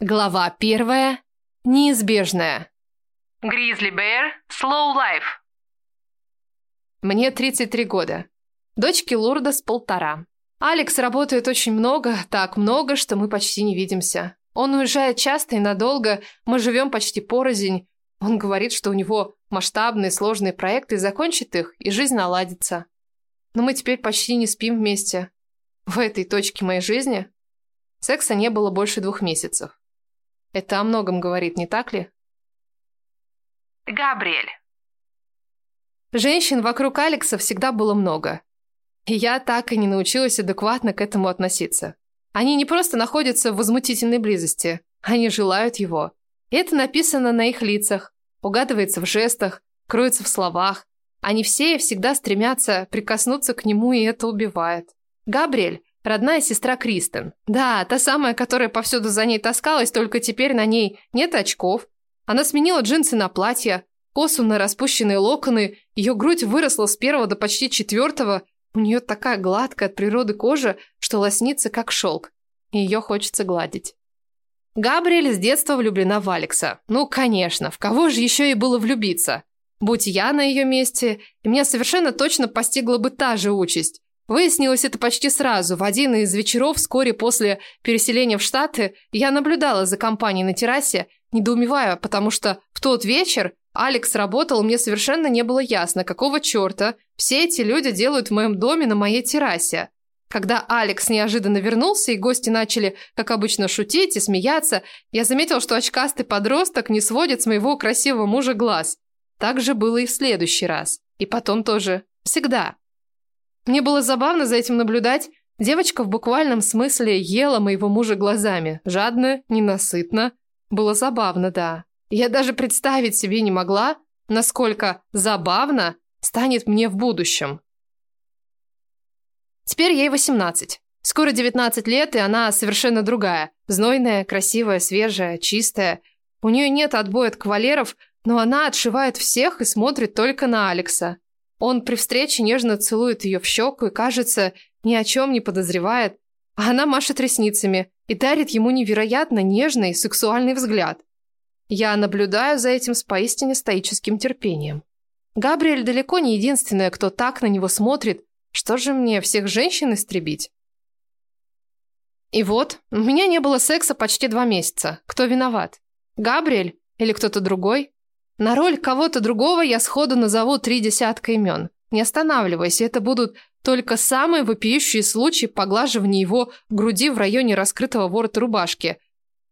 Глава первая. Неизбежная. Grizzly Bear Slow Life. Мне 33 года. Дочке Лурдос полтора. Алекс работает очень много, так много, что мы почти не видимся. Он уезжает часто и надолго, мы живем почти порознь. Он говорит, что у него масштабные сложные проекты, закончит их, и жизнь наладится. Но мы теперь почти не спим вместе. В этой точке моей жизни секса не было больше двух месяцев. Это о многом говорит, не так ли? Габриэль. Женщин вокруг Алекса всегда было много. И я так и не научилась адекватно к этому относиться. Они не просто находятся в возмутительной близости, они желают его. И это написано на их лицах, угадывается в жестах, кроется в словах. Они все и всегда стремятся прикоснуться к нему, и это убивает. Габриэль Родная сестра Кристен. Да, та самая, которая повсюду за ней таскалась, только теперь на ней нет очков. Она сменила джинсы на платье, косу на распущенные локоны, ее грудь выросла с первого до почти четвертого. У нее такая гладкая от природы кожа, что лоснится как шелк. И ее хочется гладить. Габриэль с детства влюблена в Алекса. Ну, конечно, в кого же еще и было влюбиться? Будь я на ее месте, меня совершенно точно постигла бы та же участь. Выяснилось это почти сразу. В один из вечеров, вскоре после переселения в Штаты, я наблюдала за компанией на террасе, недоумевая, потому что в тот вечер Алекс работал, мне совершенно не было ясно, какого черта все эти люди делают в моем доме на моей террасе. Когда Алекс неожиданно вернулся, и гости начали, как обычно, шутить и смеяться, я заметил, что очкастый подросток не сводит с моего красивого мужа глаз. Так же было и в следующий раз. И потом тоже. Всегда. Мне было забавно за этим наблюдать. Девочка в буквальном смысле ела моего мужа глазами. Жадно, ненасытно. Было забавно, да. Я даже представить себе не могла, насколько забавно станет мне в будущем. Теперь ей 18. Скоро 19 лет, и она совершенно другая. Знойная, красивая, свежая, чистая. У нее нет отбоя от кавалеров, но она отшивает всех и смотрит только на Алекса. Он при встрече нежно целует ее в щеку и, кажется, ни о чем не подозревает, а она машет ресницами и дарит ему невероятно нежный сексуальный взгляд. Я наблюдаю за этим с поистине стоическим терпением. Габриэль далеко не единственная, кто так на него смотрит. Что же мне, всех женщин истребить? И вот, у меня не было секса почти два месяца. Кто виноват? Габриэль или кто-то другой? На роль кого-то другого я сходу назову три десятка имен. Не останавливайся, это будут только самые вопиющие случаи поглаживания его груди в районе раскрытого ворота рубашки,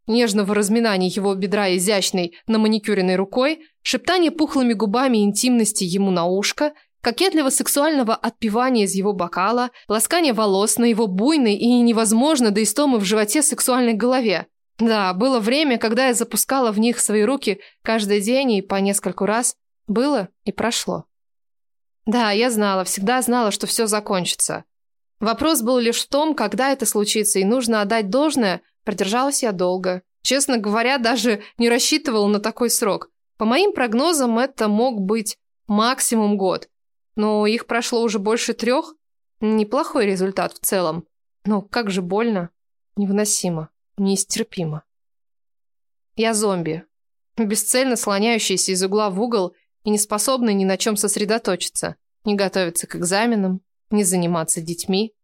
нежного разминания его бедра изящной на маникюренной рукой, шептание пухлыми губами интимности ему на ушко, кокетливо-сексуального отпивания из его бокала, ласкание волос на его буйной и невозможно до истомы в животе сексуальной голове. Да, было время, когда я запускала в них свои руки каждый день и по нескольку раз. Было и прошло. Да, я знала, всегда знала, что все закончится. Вопрос был лишь в том, когда это случится, и нужно отдать должное, продержалась я долго. Честно говоря, даже не рассчитывала на такой срок. По моим прогнозам, это мог быть максимум год. Но их прошло уже больше трех. Неплохой результат в целом. Но как же больно. Невыносимо. Нестерпимо. Я зомби, бесцельно слоняющийся из угла в угол и не способный ни на чем сосредоточиться, не готовиться к экзаменам, не заниматься детьми.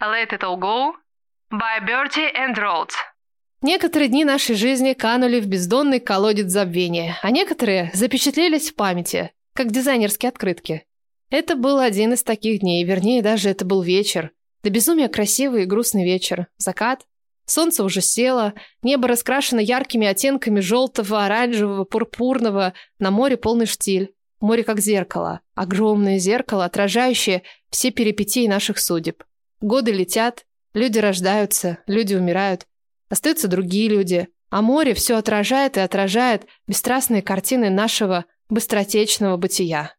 Let it all go by Bertie and Rhodes. Некоторые дни нашей жизни канули в бездонный колодец забвения, а некоторые запечатлелись в памяти, как дизайнерские открытки. Это был один из таких дней, вернее, даже это был вечер, до безумия красивый и грустный вечер. Закат. Солнце уже село, небо раскрашено яркими оттенками желтого, оранжевого, пурпурного, на море полный штиль. Море как зеркало, огромное зеркало, отражающее все перипетии наших судеб. Годы летят, люди рождаются, люди умирают, остаются другие люди, а море все отражает и отражает бесстрастные картины нашего быстротечного бытия.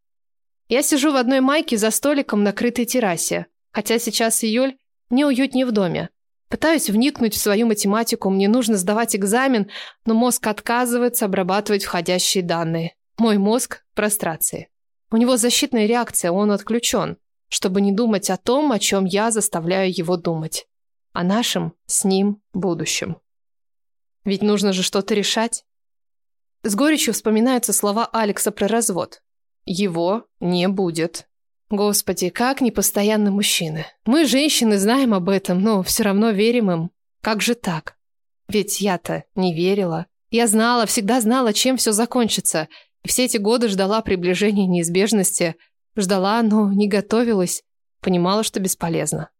Я сижу в одной майке за столиком на крытой террасе. Хотя сейчас июль, мне уютнее в доме. Пытаюсь вникнуть в свою математику, мне нужно сдавать экзамен, но мозг отказывается обрабатывать входящие данные. Мой мозг в прострации. У него защитная реакция, он отключен, чтобы не думать о том, о чем я заставляю его думать. О нашем с ним будущем. Ведь нужно же что-то решать. С горечью вспоминаются слова Алекса про развод. Его не будет. Господи, как непостоянны мужчины. Мы, женщины, знаем об этом, но все равно верим им. Как же так? Ведь я-то не верила. Я знала, всегда знала, чем все закончится. И все эти годы ждала приближения неизбежности. Ждала, но не готовилась. Понимала, что бесполезно.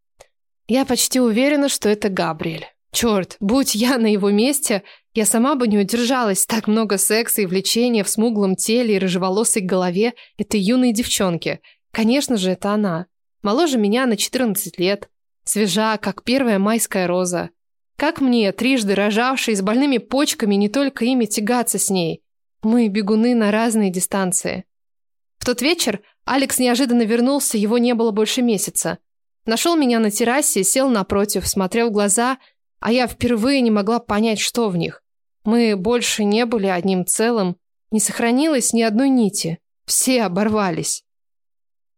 Я почти уверена, что это Габриэль. Черт, будь я на его месте, я сама бы не удержалась. Так много секса и влечения в смуглом теле и рыжеволосой голове этой юной девчонки. Конечно же, это она. Моложе меня на 14 лет. Свежа, как первая майская роза. Как мне, трижды рожавшей, с больными почками, не только ими тягаться с ней? Мы бегуны на разные дистанции. В тот вечер Алекс неожиданно вернулся, его не было больше месяца. Нашел меня на террасе, сел напротив, смотрел в глаза, а я впервые не могла понять, что в них. Мы больше не были одним целым, не сохранилось ни одной нити. Все оборвались.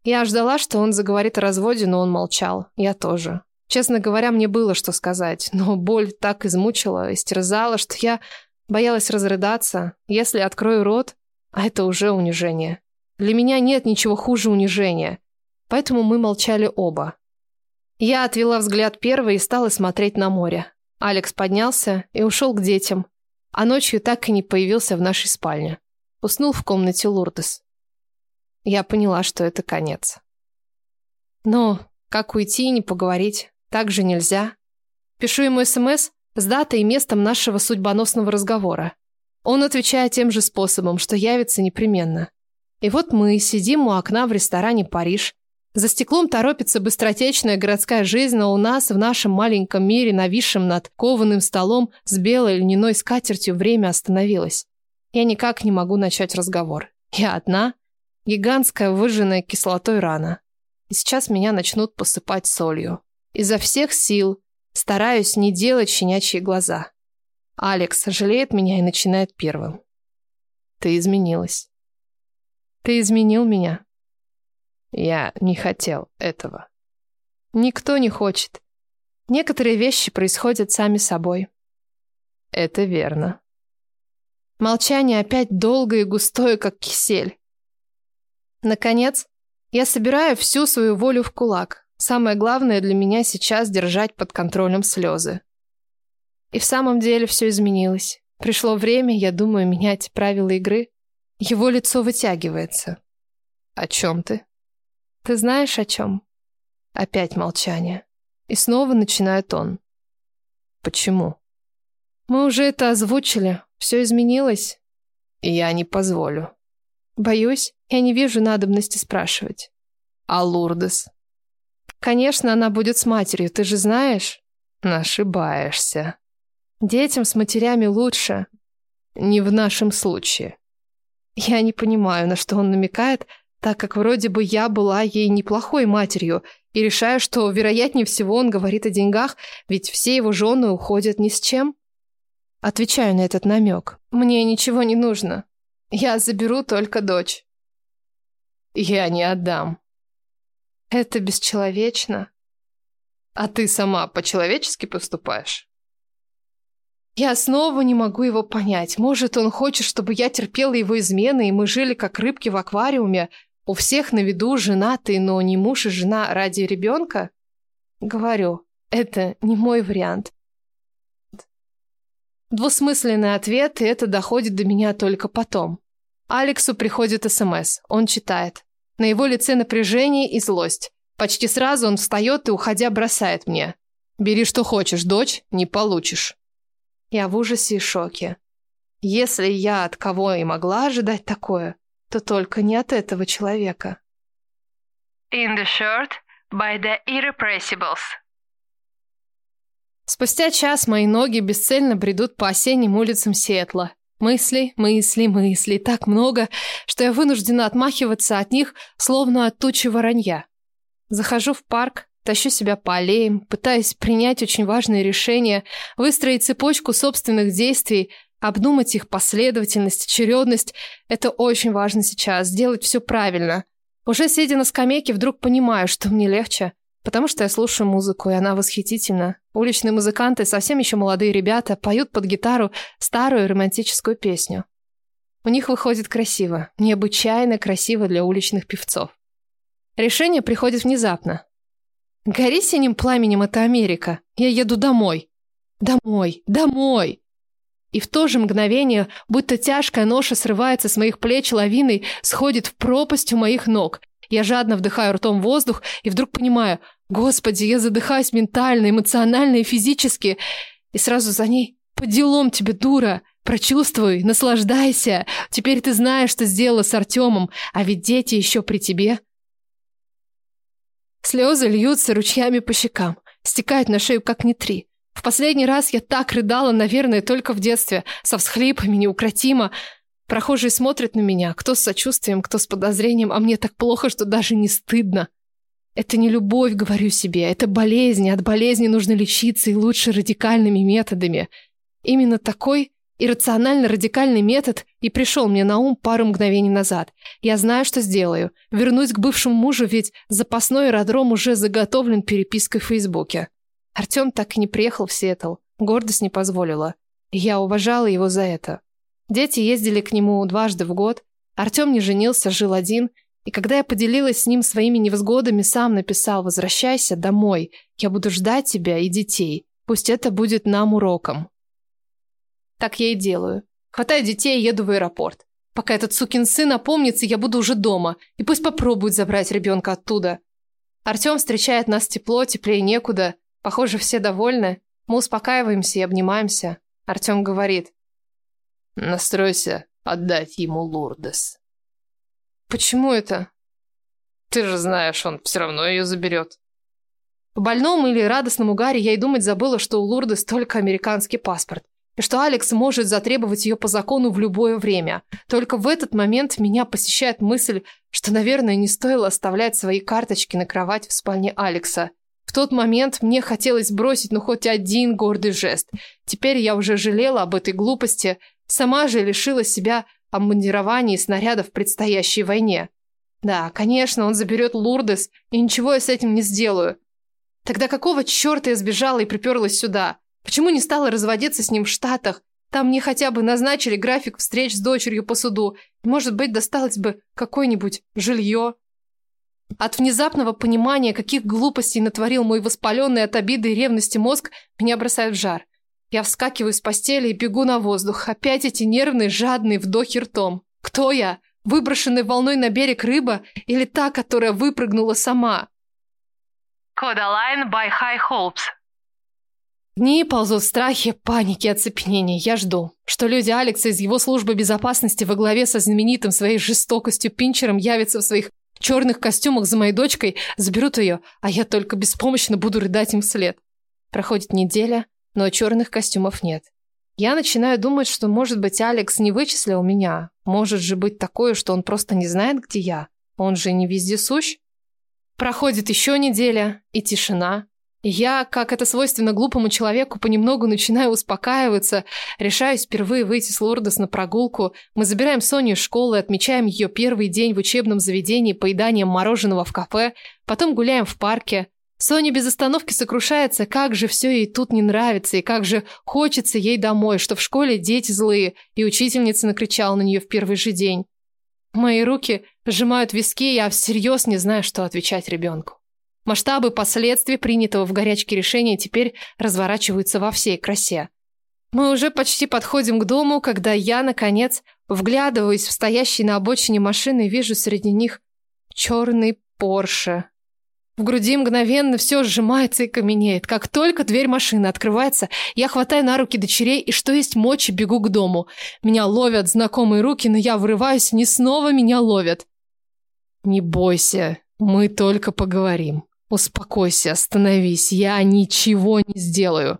Я ждала, что он заговорит о разводе, но он молчал. Я тоже. Честно говоря, мне было что сказать, но боль так измучила, истерзала, что я боялась разрыдаться. Если открою рот, а это уже унижение. Для меня нет ничего хуже унижения. Поэтому мы молчали оба. Я отвела взгляд первой и стала смотреть на море. Алекс поднялся и ушел к детям, а ночью так и не появился в нашей спальне. Уснул в комнате Лурдес. Я поняла, что это конец. Но как уйти и не поговорить? Так же нельзя. Пишу ему СМС с датой и местом нашего судьбоносного разговора. Он отвечает тем же способом, что явится непременно. И вот мы сидим у окна в ресторане «Париж». За стеклом торопится быстротечная городская жизнь, но у нас в нашем маленьком мире, нависшем над кованым столом с белой льняной скатертью, время остановилось. Я никак не могу начать разговор. Я одна, гигантская выжженная кислотой рана. И сейчас меня начнут посыпать солью. Изо всех сил стараюсь не делать щенячьи глаза. Алекс жалеет меня и начинает первым. Ты изменилась. Ты изменил меня. Я не хотел этого. Никто не хочет. Некоторые вещи происходят сами собой. Это верно. Молчание опять долгое и густое, как кисель. Наконец, я собираю всю свою волю в кулак. Самое главное для меня сейчас держать под контролем слезы. И в самом деле все изменилось. Пришло время, я думаю, менять правила игры. Его лицо вытягивается. О чем ты? Ты знаешь о чем? Опять молчание. И снова начинает он. Почему? Мы уже это озвучили. Все изменилось. И я не позволю. Боюсь, я не вижу надобности спрашивать. А Лурдес? Конечно, она будет с матерью, ты же знаешь? Ошибаешься. Детям с матерями лучше. Не в нашем случае. Я не понимаю, на что он намекает, так как вроде бы я была ей неплохой матерью, и решаю, что, вероятнее всего, он говорит о деньгах, ведь все его жены уходят ни с чем. Отвечаю на этот намек. Мне ничего не нужно. Я заберу только дочь. Я не отдам. Это бесчеловечно. А ты сама по-человечески поступаешь? Я снова не могу его понять. Может, он хочет, чтобы я терпела его измены, и мы жили как рыбки в аквариуме, у всех на виду женатые, но не муж и жена ради ребенка? Говорю, это не мой вариант. Двусмысленный ответ, и это доходит до меня только потом. Алексу приходит СМС. Он читает. На его лице напряжение и злость. Почти сразу он встает и, уходя, бросает мне. «Бери, что хочешь, дочь, не получишь». Я в ужасе и шоке. Если я от кого и могла ожидать такое, то только не от этого человека. In the shirt by the Irrepressibles. Спустя час мои ноги бесцельно бредут по осенним улицам Сиэтла. Мысли, мысли, мысли, так много, что я вынуждена отмахиваться от них, словно от тучи воронья. Захожу в парк, тащу себя по аллеям, пытаясь принять очень важные решения, выстроить цепочку собственных действий, обдумать их последовательность, очередность. Это очень важно сейчас, сделать все правильно. Уже сидя на скамейке, вдруг понимаю, что мне легче. Потому что я слушаю музыку, и она восхитительна. Уличные музыканты, совсем еще молодые ребята, поют под гитару старую романтическую песню. У них выходит красиво, необычайно красиво для уличных певцов. Решение приходит внезапно. Гори синим пламенем, это Америка. Я еду домой. Домой, домой. И в то же мгновение, будто тяжкая ноша срывается с моих плеч лавиной, сходит в пропасть у моих ног. Я жадно вдыхаю ртом воздух и вдруг понимаю, господи, я задыхаюсь ментально, эмоционально и физически. И сразу за ней, по делам тебе, дура, прочувствуй, наслаждайся. Теперь ты знаешь, что сделала с Артемом, а ведь дети еще при тебе. Слезы льются ручьями по щекам, стекают на шею, как не три. В последний раз я так рыдала, наверное, только в детстве, со всхлипами, неукротимо. Прохожие смотрят на меня, кто с сочувствием, кто с подозрением, а мне так плохо, что даже не стыдно. Это не любовь, говорю себе, это болезнь, от болезни нужно лечиться и лучше радикальными методами. Именно такой иррационально-радикальный метод и пришел мне на ум пару мгновений назад. Я знаю, что сделаю. Вернусь к бывшему мужу, ведь запасной аэродром уже заготовлен перепиской в Фейсбуке. Артем так и не приехал в Сиэтл. Гордость не позволила. я уважала его за это. Дети ездили к нему дважды в год. Артем не женился, жил один. И когда я поделилась с ним своими невзгодами, сам написал «Возвращайся домой. Я буду ждать тебя и детей. Пусть это будет нам уроком». Так я и делаю. Хватаю детей и еду в аэропорт. Пока этот сукин сын опомнится, я буду уже дома. И пусть попробует забрать ребенка оттуда. Артем встречает нас тепло, теплее некуда. Похоже, все довольны. Мы успокаиваемся и обнимаемся. Артем говорит. Настройся отдать ему Лурдес. Почему это? Ты же знаешь, он все равно ее заберет. По больному или радостному Гарри я и думать забыла, что у Лурдес только американский паспорт. И что Алекс может затребовать ее по закону в любое время. Только в этот момент меня посещает мысль, что, наверное, не стоило оставлять свои карточки на кровать в спальне Алекса. В тот момент мне хотелось бросить ну хоть один гордый жест. Теперь я уже жалела об этой глупости, Сама же лишила себя обмундирования и снарядов в предстоящей войне. Да, конечно, он заберет Лурдес, и ничего я с этим не сделаю. Тогда какого черта я сбежала и приперлась сюда? Почему не стала разводиться с ним в Штатах? Там мне хотя бы назначили график встреч с дочерью по суду. Может быть, досталось бы какое-нибудь жилье. От внезапного понимания, каких глупостей натворил мой воспаленный от обиды и ревности мозг, меня бросает в жар. Я вскакиваю с постели и бегу на воздух. Опять эти нервные, жадные вдохи ртом. Кто я? Выброшенная волной на берег рыба или та, которая выпрыгнула сама? Codaline by High Hopes. Дни ползут в страхе, панике, оцепенении. Я жду, что люди Алекса из его службы безопасности во главе со знаменитым своей жестокостью Пинчером явятся в своих черных костюмах за моей дочкой, заберут ее, а я только беспомощно буду рыдать им вслед. Проходит неделя, но черных костюмов нет. Я начинаю думать, что, может быть, Алекс не вычислил меня. Может же быть такое, что он просто не знает, где я. Он же не везде сущ. Проходит еще неделя, и тишина. Я, как это свойственно глупому человеку, понемногу начинаю успокаиваться, решаюсь впервые выйти с Лордос на прогулку. Мы забираем Соню из школы, отмечаем ее первый день в учебном заведении поеданием мороженого в кафе, потом гуляем в парке. Соня без остановки сокрушается, как же все ей тут не нравится, и как же хочется ей домой, что в школе дети злые, и учительница накричала на нее в первый же день. Мои руки сжимают виски, я всерьез не знаю, что отвечать ребенку. Масштабы последствий принятого в горячке решения теперь разворачиваются во всей красе. Мы уже почти подходим к дому, когда я, наконец, вглядываюсь в стоящие на обочине машины и вижу среди них черный Порше в груди мгновенно все сжимается и каменеет. Как только дверь машины открывается, я хватаю на руки дочерей и, что есть мочи, бегу к дому. Меня ловят знакомые руки, но я вырываюсь, не снова меня ловят. «Не бойся, мы только поговорим. Успокойся, остановись, я ничего не сделаю».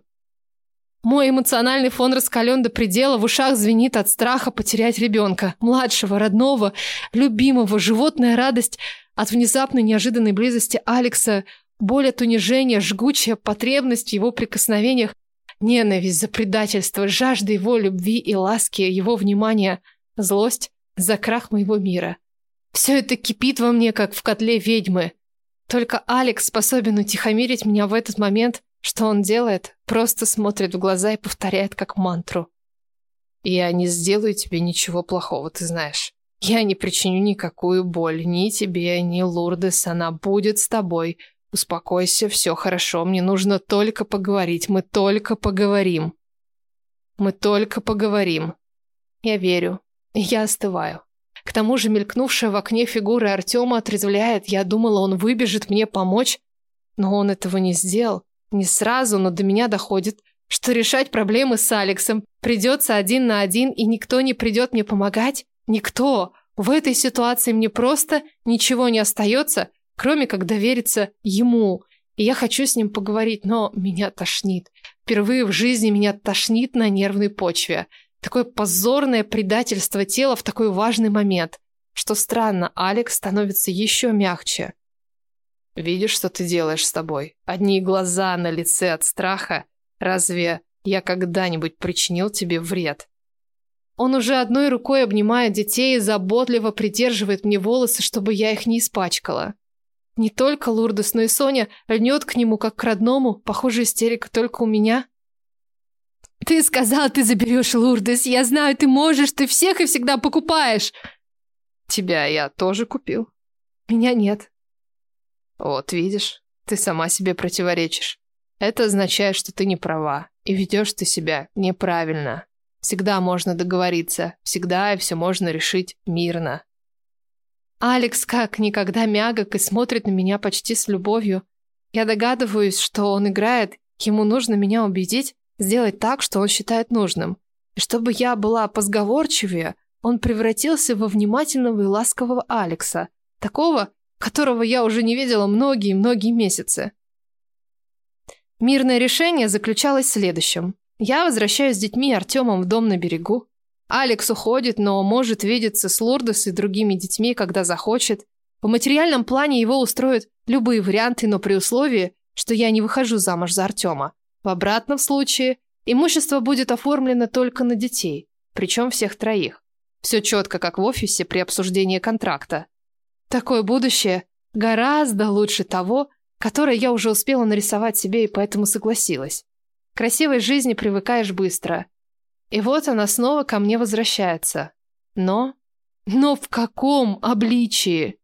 Мой эмоциональный фон раскален до предела, в ушах звенит от страха потерять ребенка. Младшего, родного, любимого, животная радость – от внезапной неожиданной близости Алекса, боль от унижения, жгучая потребность в его прикосновениях, ненависть за предательство, жажда его любви и ласки, его внимания, злость за крах моего мира. Все это кипит во мне, как в котле ведьмы. Только Алекс способен утихомирить меня в этот момент. Что он делает? Просто смотрит в глаза и повторяет как мантру. «Я не сделаю тебе ничего плохого, ты знаешь. Я не причиню никакую боль ни тебе, ни Лурдес. Она будет с тобой. Успокойся, все хорошо. Мне нужно только поговорить. Мы только поговорим. Мы только поговорим. Я верю. Я остываю. К тому же мелькнувшая в окне фигура Артема отрезвляет. Я думала, он выбежит мне помочь. Но он этого не сделал. Не сразу, но до меня доходит, что решать проблемы с Алексом придется один на один, и никто не придет мне помогать. Никто. В этой ситуации мне просто ничего не остается, кроме как довериться ему. И я хочу с ним поговорить, но меня тошнит. Впервые в жизни меня тошнит на нервной почве. Такое позорное предательство тела в такой важный момент. Что странно, Алекс становится еще мягче. Видишь, что ты делаешь с тобой? Одни глаза на лице от страха. Разве я когда-нибудь причинил тебе вред? Он уже одной рукой обнимает детей и заботливо придерживает мне волосы, чтобы я их не испачкала. Не только Лурдес, но и Соня льнет к нему, как к родному. Похоже, истерика только у меня. «Ты сказал, ты заберешь Лурдес. Я знаю, ты можешь, ты всех и всегда покупаешь!» «Тебя я тоже купил». «Меня нет». «Вот, видишь, ты сама себе противоречишь. Это означает, что ты не права, и ведешь ты себя неправильно». Всегда можно договориться, всегда и все можно решить мирно. Алекс как никогда мягок и смотрит на меня почти с любовью. Я догадываюсь, что он играет, ему нужно меня убедить, сделать так, что он считает нужным. И чтобы я была позговорчивее, он превратился во внимательного и ласкового Алекса, такого, которого я уже не видела многие-многие месяцы. Мирное решение заключалось в следующем. Я возвращаюсь с детьми и Артемом в дом на берегу. Алекс уходит, но может видеться с Лордос и другими детьми, когда захочет. В материальном плане его устроят любые варианты, но при условии, что я не выхожу замуж за Артема. В обратном случае имущество будет оформлено только на детей, причем всех троих. Все четко, как в офисе при обсуждении контракта. Такое будущее гораздо лучше того, которое я уже успела нарисовать себе и поэтому согласилась красивой жизни привыкаешь быстро. И вот она снова ко мне возвращается. Но... Но в каком обличии?